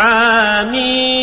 حامين